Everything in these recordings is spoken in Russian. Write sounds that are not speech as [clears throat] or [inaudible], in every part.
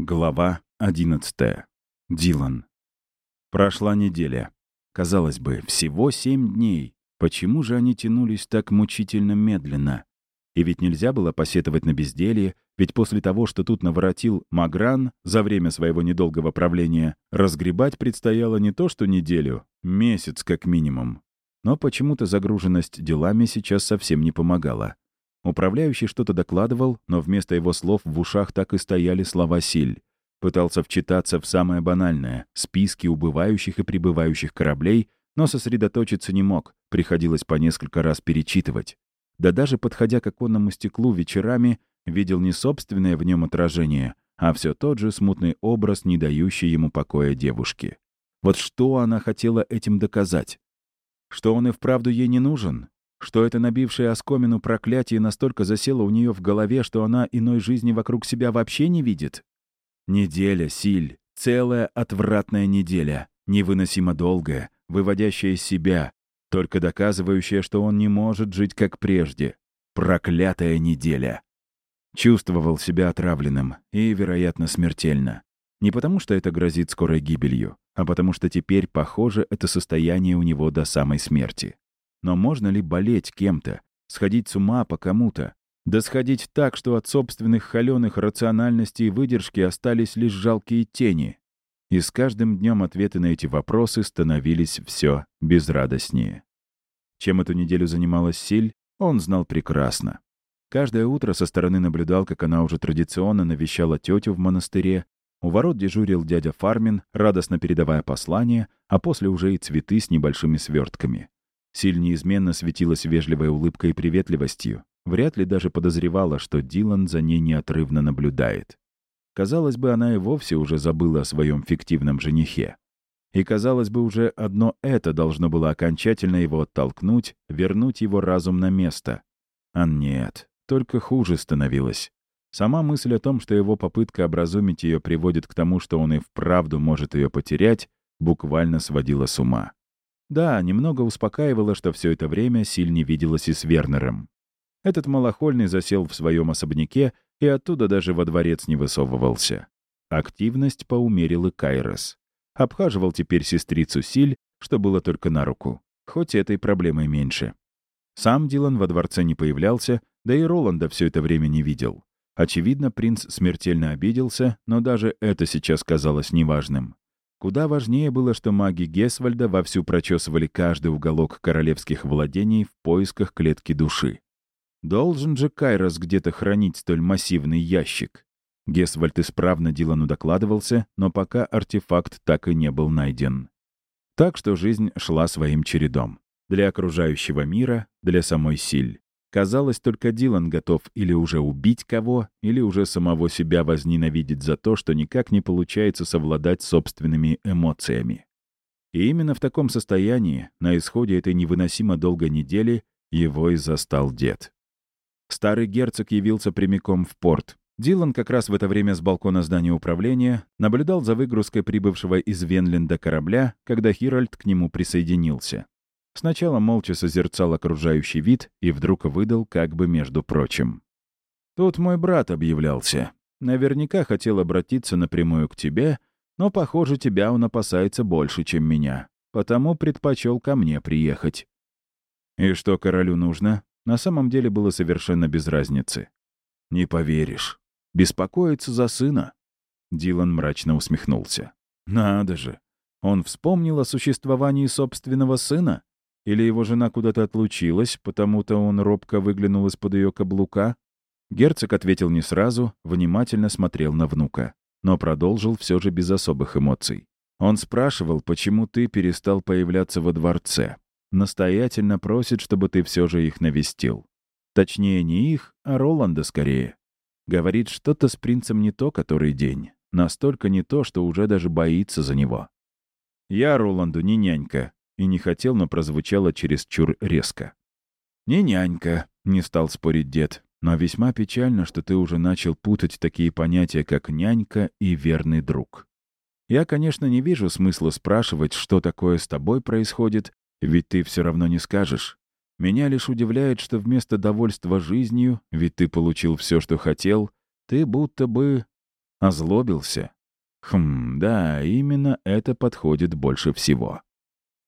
Глава 11. Дилан. Прошла неделя. Казалось бы, всего семь дней. Почему же они тянулись так мучительно медленно? И ведь нельзя было посетовать на безделье, ведь после того, что тут наворотил Магран за время своего недолгого правления, разгребать предстояло не то что неделю, месяц как минимум. Но почему-то загруженность делами сейчас совсем не помогала. Управляющий что-то докладывал, но вместо его слов в ушах так и стояли слова Силь. Пытался вчитаться в самое банальное — списки убывающих и прибывающих кораблей, но сосредоточиться не мог, приходилось по несколько раз перечитывать. Да даже подходя к оконному стеклу вечерами, видел не собственное в нем отражение, а все тот же смутный образ, не дающий ему покоя девушки. Вот что она хотела этим доказать? Что он и вправду ей не нужен? Что это набившее оскомину проклятие настолько засело у нее в голове, что она иной жизни вокруг себя вообще не видит? Неделя, Силь, целая отвратная неделя, невыносимо долгая, выводящая из себя, только доказывающая, что он не может жить как прежде. Проклятая неделя. Чувствовал себя отравленным и, вероятно, смертельно. Не потому, что это грозит скорой гибелью, а потому что теперь, похоже, это состояние у него до самой смерти. Но можно ли болеть кем-то, сходить с ума по кому-то? Да сходить так, что от собственных холеных рациональности и выдержки остались лишь жалкие тени. И с каждым днем ответы на эти вопросы становились все безрадостнее. Чем эту неделю занималась Силь, он знал прекрасно. Каждое утро со стороны наблюдал, как она уже традиционно навещала тетю в монастыре, у ворот дежурил дядя Фармин, радостно передавая послание, а после уже и цветы с небольшими свертками. Силь неизменно светилась вежливой улыбкой и приветливостью. Вряд ли даже подозревала, что Дилан за ней неотрывно наблюдает. Казалось бы, она и вовсе уже забыла о своем фиктивном женихе. И, казалось бы, уже одно это должно было окончательно его оттолкнуть, вернуть его разум на место. А нет, только хуже становилось. Сама мысль о том, что его попытка образумить ее приводит к тому, что он и вправду может ее потерять, буквально сводила с ума. Да, немного успокаивало, что все это время Силь не виделась и с Вернером. Этот малохольный засел в своем особняке и оттуда даже во дворец не высовывался. Активность поумерил и Кайрос. Обхаживал теперь сестрицу Силь, что было только на руку. Хоть этой проблемой меньше. Сам Дилан во дворце не появлялся, да и Роланда все это время не видел. Очевидно, принц смертельно обиделся, но даже это сейчас казалось неважным. Куда важнее было, что маги Гесвальда вовсю прочесывали каждый уголок королевских владений в поисках клетки души. Должен же Кайрос где-то хранить столь массивный ящик. Гесвальд исправно Дилану докладывался, но пока артефакт так и не был найден. Так что жизнь шла своим чередом. Для окружающего мира, для самой Силь. Казалось, только Дилан готов или уже убить кого, или уже самого себя возненавидеть за то, что никак не получается совладать собственными эмоциями. И именно в таком состоянии, на исходе этой невыносимо долгой недели, его и застал дед. Старый герцог явился прямиком в порт. Дилан как раз в это время с балкона здания управления наблюдал за выгрузкой прибывшего из Венленда корабля, когда Хиральд к нему присоединился. Сначала молча созерцал окружающий вид и вдруг выдал как бы между прочим. «Тут мой брат объявлялся. Наверняка хотел обратиться напрямую к тебе, но, похоже, тебя он опасается больше, чем меня. Потому предпочел ко мне приехать». «И что королю нужно?» На самом деле было совершенно без разницы. «Не поверишь. Беспокоится за сына». Дилан мрачно усмехнулся. «Надо же. Он вспомнил о существовании собственного сына? Или его жена куда-то отлучилась, потому-то он робко выглянул из-под ее каблука? Герцог ответил не сразу, внимательно смотрел на внука, но продолжил все же без особых эмоций. Он спрашивал, почему ты перестал появляться во дворце. Настоятельно просит, чтобы ты все же их навестил. Точнее, не их, а Роланда скорее. Говорит, что-то с принцем не то, который день. Настолько не то, что уже даже боится за него. Я Роланду не нянька, и не хотел, но прозвучало чересчур резко. «Не нянька», — не стал спорить дед, «но весьма печально, что ты уже начал путать такие понятия, как нянька и верный друг. Я, конечно, не вижу смысла спрашивать, что такое с тобой происходит, ведь ты все равно не скажешь. Меня лишь удивляет, что вместо довольства жизнью, ведь ты получил все, что хотел, ты будто бы Озлобился? Хм, да, именно это подходит больше всего.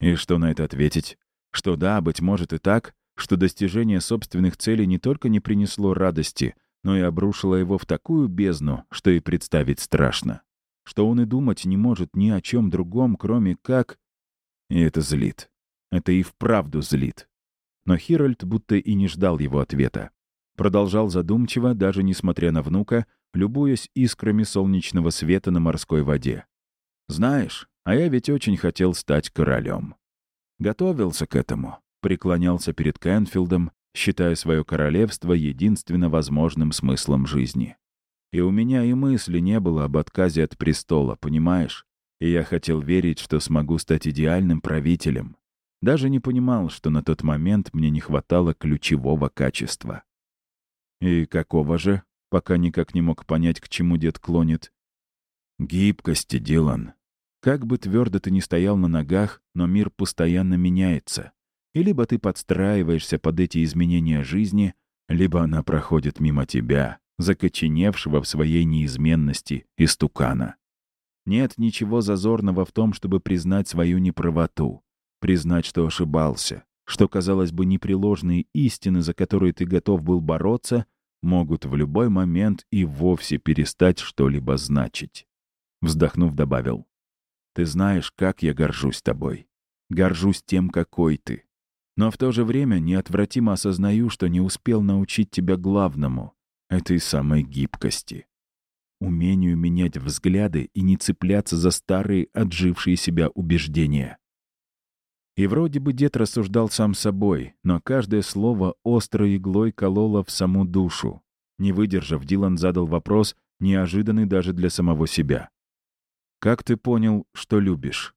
И что на это ответить? Что да, быть может и так, что достижение собственных целей не только не принесло радости, но и обрушило его в такую бездну, что и представить страшно. Что он и думать не может ни о чем другом, кроме как... И это злит. Это и вправду злит. Но Хиральд будто и не ждал его ответа. Продолжал задумчиво, даже несмотря на внука, любуясь искрами солнечного света на морской воде. «Знаешь, а я ведь очень хотел стать королем. Готовился к этому, преклонялся перед Кенфилдом, считая свое королевство единственно возможным смыслом жизни. И у меня и мысли не было об отказе от престола, понимаешь? И я хотел верить, что смогу стать идеальным правителем. Даже не понимал, что на тот момент мне не хватало ключевого качества. И какого же, пока никак не мог понять, к чему дед клонит. Гибкости, Дилан. Как бы твердо ты ни стоял на ногах, но мир постоянно меняется. И либо ты подстраиваешься под эти изменения жизни, либо она проходит мимо тебя, закоченевшего в своей неизменности истукана. Нет ничего зазорного в том, чтобы признать свою неправоту, признать, что ошибался, что, казалось бы, непреложные истины, за которые ты готов был бороться, могут в любой момент и вовсе перестать что-либо значить. Вздохнув, добавил. «Ты знаешь, как я горжусь тобой. Горжусь тем, какой ты. Но в то же время неотвратимо осознаю, что не успел научить тебя главному — этой самой гибкости. Умению менять взгляды и не цепляться за старые, отжившие себя убеждения. И вроде бы дед рассуждал сам собой, но каждое слово острой иглой кололо в саму душу. Не выдержав, Дилан задал вопрос, неожиданный даже для самого себя. «Как ты понял, что любишь?»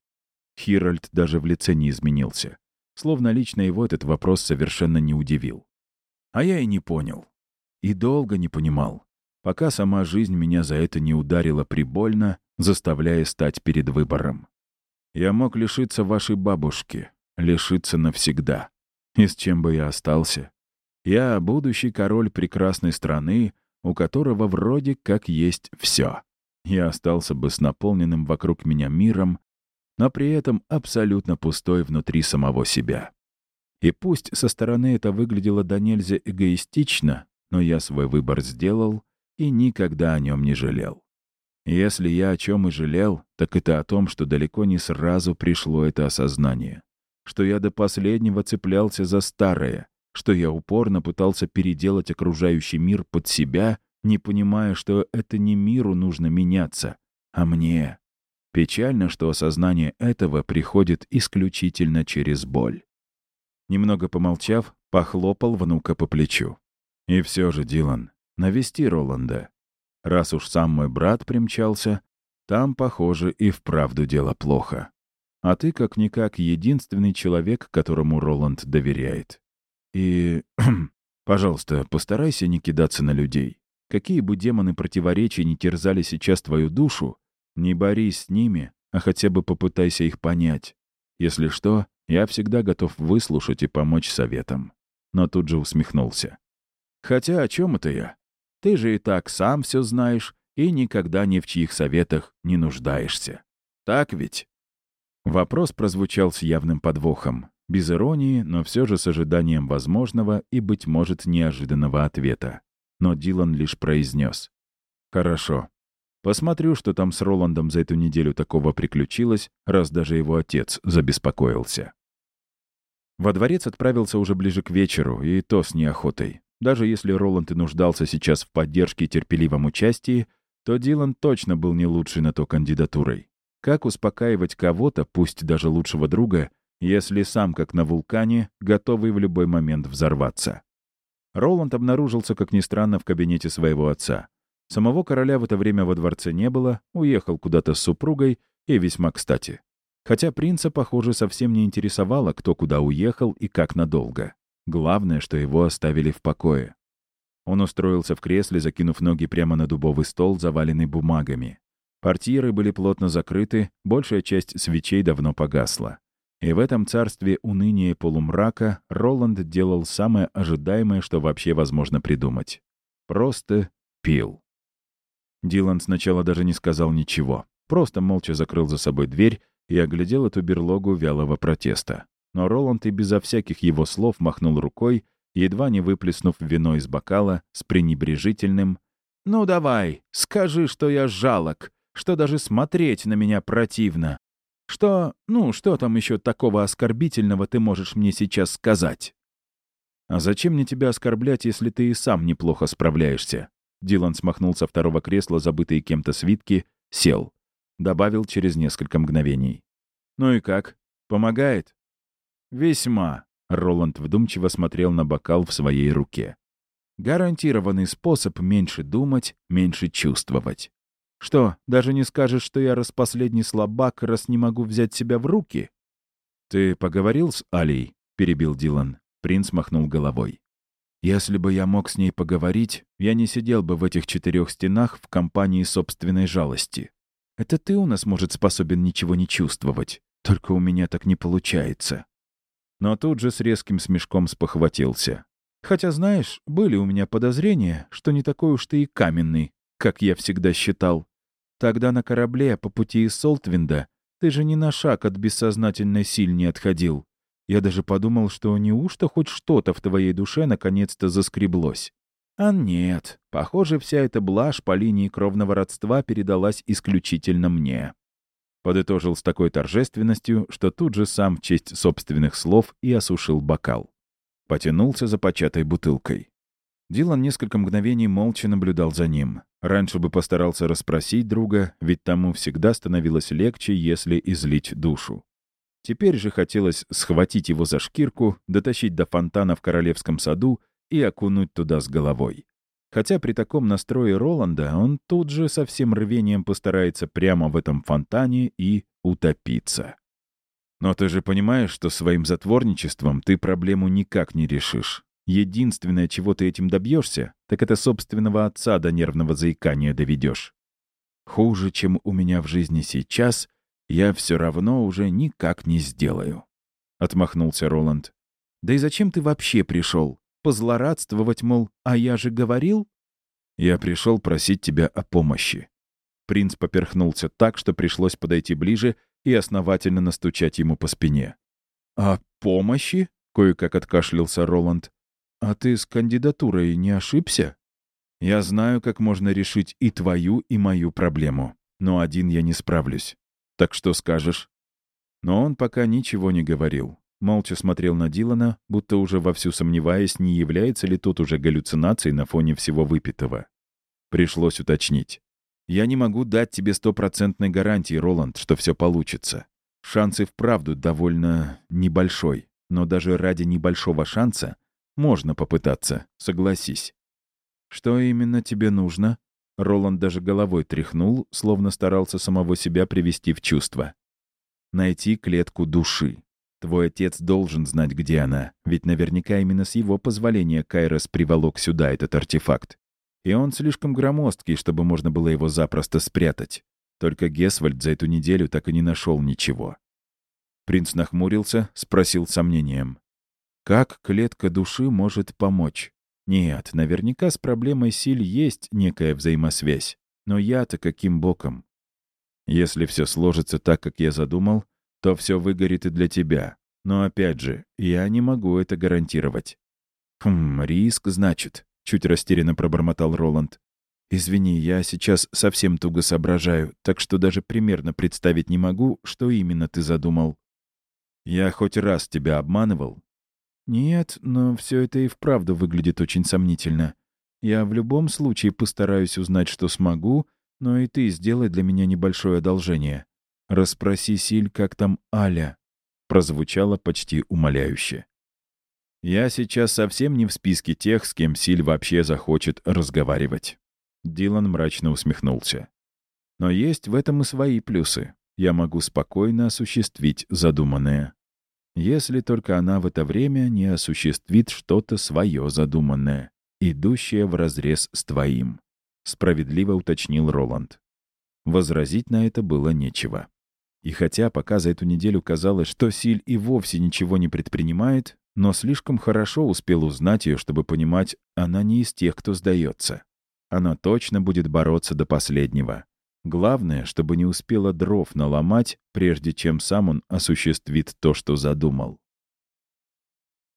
Хиральд даже в лице не изменился. Словно лично его этот вопрос совершенно не удивил. А я и не понял. И долго не понимал, пока сама жизнь меня за это не ударила прибольно, заставляя стать перед выбором. Я мог лишиться вашей бабушки, лишиться навсегда. И с чем бы я остался? Я будущий король прекрасной страны, у которого вроде как есть все. Я остался бы с наполненным вокруг меня миром, но при этом абсолютно пустой внутри самого себя. И пусть со стороны это выглядело до нельзя эгоистично, но я свой выбор сделал и никогда о нем не жалел. Если я о чем и жалел, так это о том, что далеко не сразу пришло это осознание. Что я до последнего цеплялся за старое, что я упорно пытался переделать окружающий мир под себя, не понимая, что это не миру нужно меняться, а мне. Печально, что осознание этого приходит исключительно через боль. Немного помолчав, похлопал внука по плечу. И все же, Дилан, навести Роланда. Раз уж сам мой брат примчался, там, похоже, и вправду дело плохо. А ты, как-никак, единственный человек, которому Роланд доверяет. И, [clears throat] пожалуйста, постарайся не кидаться на людей. Какие бы демоны противоречий не терзали сейчас твою душу, не борись с ними, а хотя бы попытайся их понять. Если что, я всегда готов выслушать и помочь советом. Но тут же усмехнулся. Хотя о чем это я? Ты же и так сам все знаешь и никогда ни в чьих советах не нуждаешься. Так ведь? Вопрос прозвучал с явным подвохом, без иронии, но все же с ожиданием возможного и, быть может, неожиданного ответа. Но Дилан лишь произнес. «Хорошо. Посмотрю, что там с Роландом за эту неделю такого приключилось, раз даже его отец забеспокоился». Во дворец отправился уже ближе к вечеру, и то с неохотой. Даже если Роланд и нуждался сейчас в поддержке и терпеливом участии, то Дилан точно был не лучшей на то кандидатурой. Как успокаивать кого-то, пусть даже лучшего друга, если сам, как на вулкане, готовый в любой момент взорваться? Роланд обнаружился, как ни странно, в кабинете своего отца. Самого короля в это время во дворце не было, уехал куда-то с супругой, и весьма кстати. Хотя принца, похоже, совсем не интересовало, кто куда уехал и как надолго. Главное, что его оставили в покое. Он устроился в кресле, закинув ноги прямо на дубовый стол, заваленный бумагами. Портьеры были плотно закрыты, большая часть свечей давно погасла. И в этом царстве уныния и полумрака Роланд делал самое ожидаемое, что вообще возможно придумать. Просто пил. Дилан сначала даже не сказал ничего. Просто молча закрыл за собой дверь и оглядел эту берлогу вялого протеста. Но Роланд и безо всяких его слов махнул рукой, едва не выплеснув вино из бокала с пренебрежительным «Ну давай, скажи, что я жалок, что даже смотреть на меня противно. Что, ну, что там еще такого оскорбительного ты можешь мне сейчас сказать?» «А зачем мне тебя оскорблять, если ты и сам неплохо справляешься?» Дилан смахнул со второго кресла забытые кем-то свитки, сел. Добавил через несколько мгновений. «Ну и как? Помогает?» «Весьма», — Роланд вдумчиво смотрел на бокал в своей руке. «Гарантированный способ меньше думать, меньше чувствовать. Что, даже не скажешь, что я распоследний слабак, раз не могу взять себя в руки?» «Ты поговорил с Алей?» — перебил Дилан. Принц махнул головой. «Если бы я мог с ней поговорить, я не сидел бы в этих четырех стенах в компании собственной жалости. Это ты у нас, может, способен ничего не чувствовать. Только у меня так не получается». Но тут же с резким смешком спохватился. «Хотя, знаешь, были у меня подозрения, что не такой уж ты и каменный, как я всегда считал. Тогда на корабле по пути из Солтвинда ты же ни на шаг от бессознательной силь не отходил. Я даже подумал, что неужто хоть что-то в твоей душе наконец-то заскреблось. А нет, похоже, вся эта блажь по линии кровного родства передалась исключительно мне. Подытожил с такой торжественностью, что тут же сам в честь собственных слов и осушил бокал. Потянулся за початой бутылкой. Дилан несколько мгновений молча наблюдал за ним. Раньше бы постарался расспросить друга, ведь тому всегда становилось легче, если излить душу. Теперь же хотелось схватить его за шкирку, дотащить до фонтана в Королевском саду и окунуть туда с головой. Хотя при таком настрое Роланда он тут же со всем рвением постарается прямо в этом фонтане и утопиться. Но ты же понимаешь, что своим затворничеством ты проблему никак не решишь. Единственное, чего ты этим добьешься, так это собственного отца до нервного заикания доведешь. Хуже, чем у меня в жизни сейчас, я все равно уже никак не сделаю. Отмахнулся Роланд. Да и зачем ты вообще пришел? позлорадствовать, мол, а я же говорил? Я пришел просить тебя о помощи. Принц поперхнулся так, что пришлось подойти ближе и основательно настучать ему по спине. «О помощи?» — кое-как откашлялся Роланд. «А ты с кандидатурой не ошибся?» «Я знаю, как можно решить и твою, и мою проблему, но один я не справлюсь. Так что скажешь?» Но он пока ничего не говорил. Молча смотрел на Дилана, будто уже вовсю сомневаясь, не является ли тот уже галлюцинацией на фоне всего выпитого. Пришлось уточнить. «Я не могу дать тебе стопроцентной гарантии, Роланд, что все получится. Шанс и вправду довольно небольшой, но даже ради небольшого шанса можно попытаться, согласись». «Что именно тебе нужно?» Роланд даже головой тряхнул, словно старался самого себя привести в чувство. «Найти клетку души. Твой отец должен знать, где она, ведь наверняка именно с его позволения Кайрос приволок сюда этот артефакт. И он слишком громоздкий, чтобы можно было его запросто спрятать. Только Гесвальд за эту неделю так и не нашел ничего. Принц нахмурился, спросил с сомнением. «Как клетка души может помочь?» «Нет, наверняка с проблемой силь есть некая взаимосвязь. Но я-то каким боком?» «Если все сложится так, как я задумал, то все выгорит и для тебя. Но опять же, я не могу это гарантировать». «Хм, риск, значит», — чуть растерянно пробормотал Роланд. «Извини, я сейчас совсем туго соображаю, так что даже примерно представить не могу, что именно ты задумал». «Я хоть раз тебя обманывал?» «Нет, но все это и вправду выглядит очень сомнительно. Я в любом случае постараюсь узнать, что смогу, но и ты сделай для меня небольшое одолжение. «Расспроси Силь, как там Аля», — прозвучало почти умоляюще. «Я сейчас совсем не в списке тех, с кем Силь вообще захочет разговаривать». Дилан мрачно усмехнулся. «Но есть в этом и свои плюсы. Я могу спокойно осуществить задуманное. Если только она в это время не осуществит что-то свое задуманное, идущее вразрез с твоим», — справедливо уточнил Роланд. Возразить на это было нечего. И хотя пока за эту неделю казалось, что Силь и вовсе ничего не предпринимает, но слишком хорошо успел узнать ее, чтобы понимать, она не из тех, кто сдается. оно точно будет бороться до последнего. Главное, чтобы не успело дров наломать, прежде чем сам он осуществит то, что задумал.